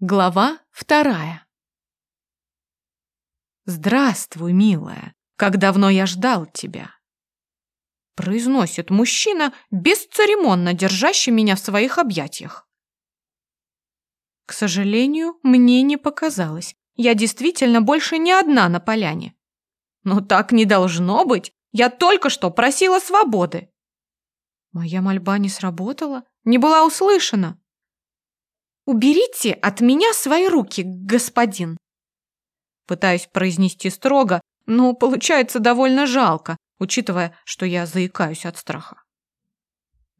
Глава вторая. «Здравствуй, милая, как давно я ждал тебя!» Произносит мужчина, бесцеремонно держащий меня в своих объятиях. К сожалению, мне не показалось. Я действительно больше не одна на поляне. Но так не должно быть. Я только что просила свободы. Моя мольба не сработала, не была услышана. «Уберите от меня свои руки, господин!» Пытаюсь произнести строго, но получается довольно жалко, учитывая, что я заикаюсь от страха.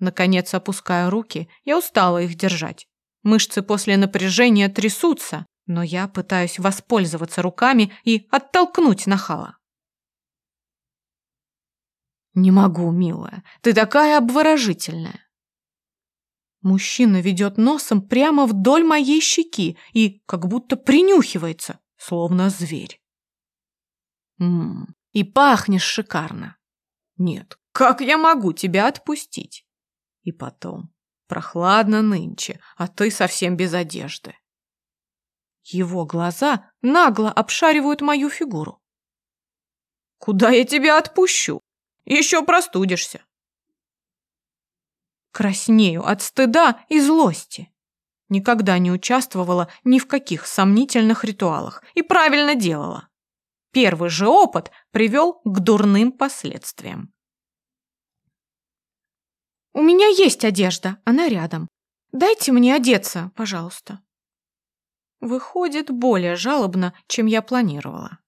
Наконец опускаю руки, я устала их держать. Мышцы после напряжения трясутся, но я пытаюсь воспользоваться руками и оттолкнуть нахала. «Не могу, милая, ты такая обворожительная. Мужчина ведет носом прямо вдоль моей щеки и как будто принюхивается, словно зверь. Ммм, и пахнешь шикарно. Нет, как я могу тебя отпустить? И потом, прохладно нынче, а ты совсем без одежды. Его глаза нагло обшаривают мою фигуру. Куда я тебя отпущу? Еще простудишься. Краснею от стыда и злости. Никогда не участвовала ни в каких сомнительных ритуалах и правильно делала. Первый же опыт привел к дурным последствиям. «У меня есть одежда, она рядом. Дайте мне одеться, пожалуйста». Выходит более жалобно, чем я планировала.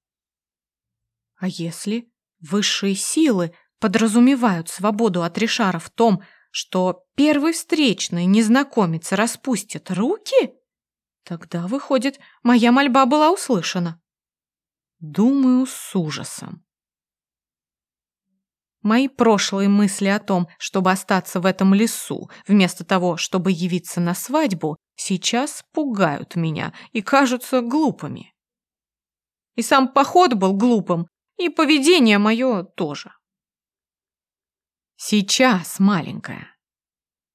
А если высшие силы подразумевают свободу от Ришара в том, что первый встречный незнакомец распустит руки? Тогда, выходит, моя мольба была услышана. Думаю с ужасом. Мои прошлые мысли о том, чтобы остаться в этом лесу, вместо того, чтобы явиться на свадьбу, сейчас пугают меня и кажутся глупыми. И сам поход был глупым, и поведение мое тоже. Сейчас, маленькая.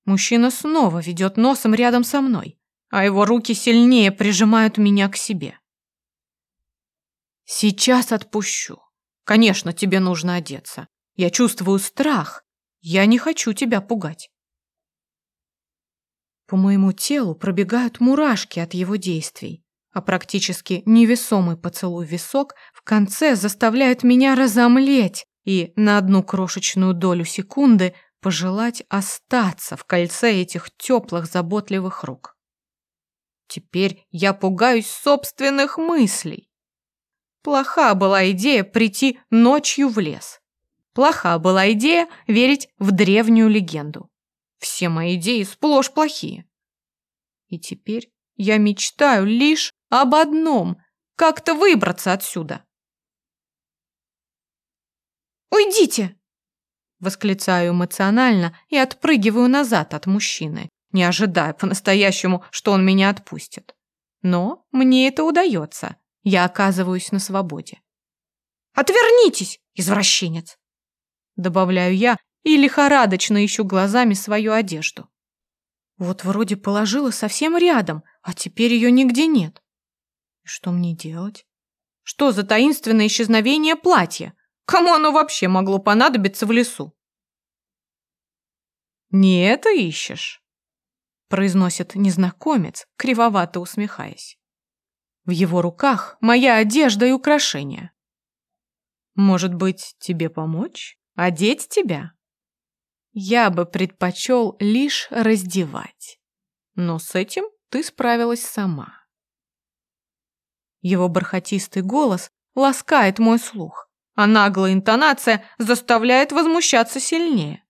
Мужчина снова ведет носом рядом со мной, а его руки сильнее прижимают меня к себе. Сейчас отпущу. Конечно, тебе нужно одеться. Я чувствую страх. Я не хочу тебя пугать. По моему телу пробегают мурашки от его действий, а практически невесомый поцелуй висок в конце заставляет меня разомлеть и на одну крошечную долю секунды пожелать остаться в кольце этих теплых, заботливых рук. Теперь я пугаюсь собственных мыслей. Плоха была идея прийти ночью в лес. Плоха была идея верить в древнюю легенду. Все мои идеи сплошь плохие. И теперь я мечтаю лишь об одном – как-то выбраться отсюда. «Уйдите!» Восклицаю эмоционально и отпрыгиваю назад от мужчины, не ожидая по-настоящему, что он меня отпустит. Но мне это удается. Я оказываюсь на свободе. «Отвернитесь, извращенец!» Добавляю я и лихорадочно ищу глазами свою одежду. Вот вроде положила совсем рядом, а теперь ее нигде нет. Что мне делать? Что за таинственное исчезновение платья? Кому оно вообще могло понадобиться в лесу? «Не это ищешь?» произносит незнакомец, кривовато усмехаясь. В его руках моя одежда и украшения. Может быть, тебе помочь? Одеть тебя? Я бы предпочел лишь раздевать. Но с этим ты справилась сама. Его бархатистый голос ласкает мой слух а наглая интонация заставляет возмущаться сильнее.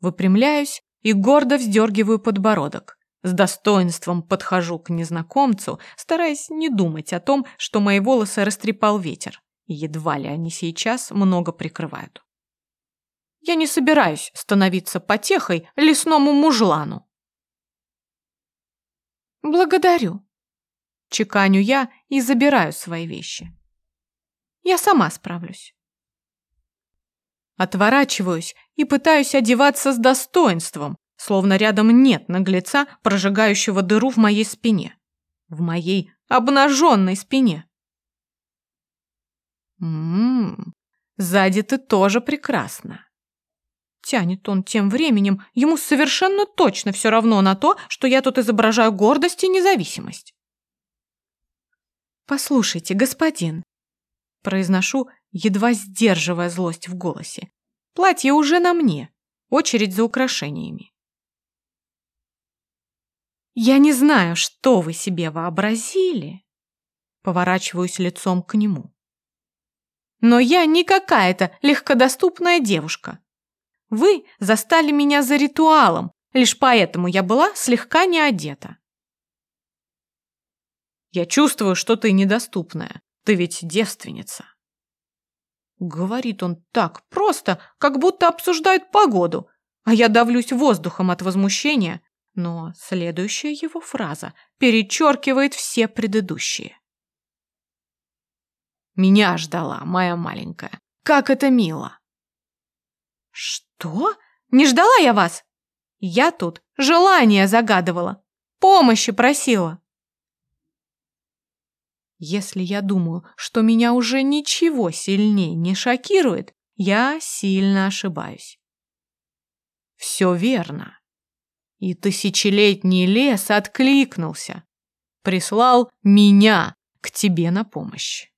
Выпрямляюсь и гордо вздергиваю подбородок. С достоинством подхожу к незнакомцу, стараясь не думать о том, что мои волосы растрепал ветер, едва ли они сейчас много прикрывают. Я не собираюсь становиться потехой лесному мужлану. «Благодарю», — чеканю я и забираю свои вещи. Я сама справлюсь. Отворачиваюсь и пытаюсь одеваться с достоинством, словно рядом нет наглеца, прожигающего дыру в моей спине. В моей обнаженной спине. Ммм, сзади ты тоже прекрасна. Тянет он тем временем, ему совершенно точно все равно на то, что я тут изображаю гордость и независимость. «Послушайте, господин», — произношу, едва сдерживая злость в голосе, «платье уже на мне, очередь за украшениями». «Я не знаю, что вы себе вообразили», — поворачиваюсь лицом к нему. «Но я не какая-то легкодоступная девушка. Вы застали меня за ритуалом, лишь поэтому я была слегка не одета». «Я чувствую, что ты недоступная. Ты ведь девственница». Говорит он так просто, как будто обсуждает погоду, а я давлюсь воздухом от возмущения, но следующая его фраза перечеркивает все предыдущие. «Меня ждала, моя маленькая. Как это мило!» «Что? Не ждала я вас? Я тут желание загадывала, помощи просила». Если я думаю, что меня уже ничего сильнее не шокирует, я сильно ошибаюсь. Все верно. И тысячелетний лес откликнулся, прислал меня к тебе на помощь.